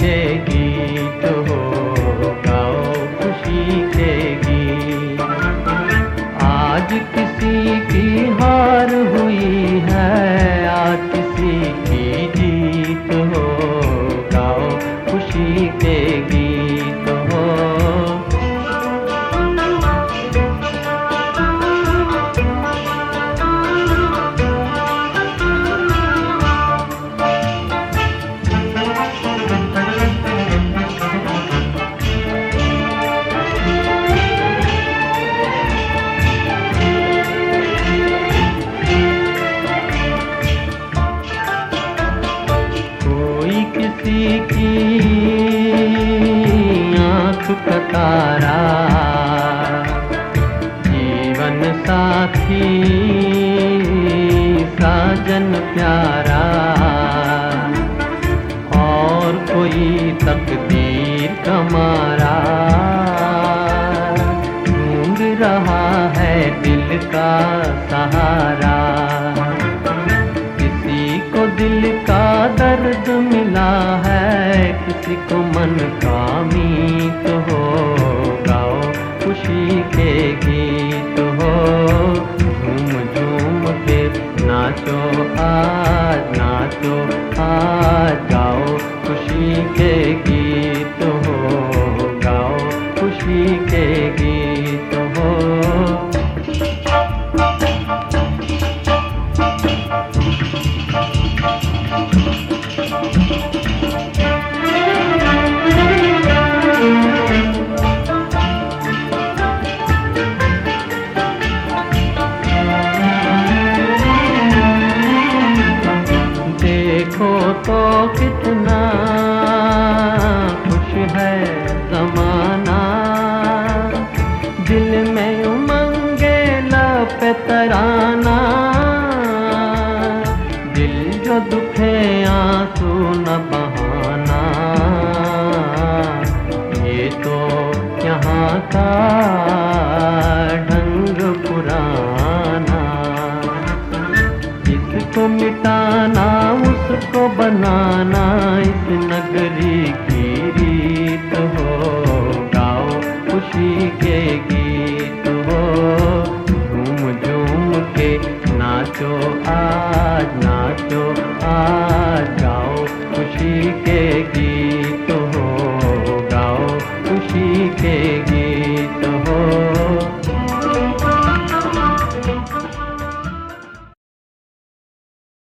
के गीत हो गाओ खुशी के गीत। आज किसी की हार हो की आँख का तारा जीवन साथी, साजन प्यारा। और कोई तकदीर कमारा। ढूंढ रहा है दिल का सहारा। किसी को मन कामी तो हो, गाओ खुशी के गीत हो। झूम झूम के नाचो, आज नाचो, आज गाओ खुशी के तो कितना खुश है जमाना। दिल में उमंगे लपतराना दिल जो दुखे आँसू न রিক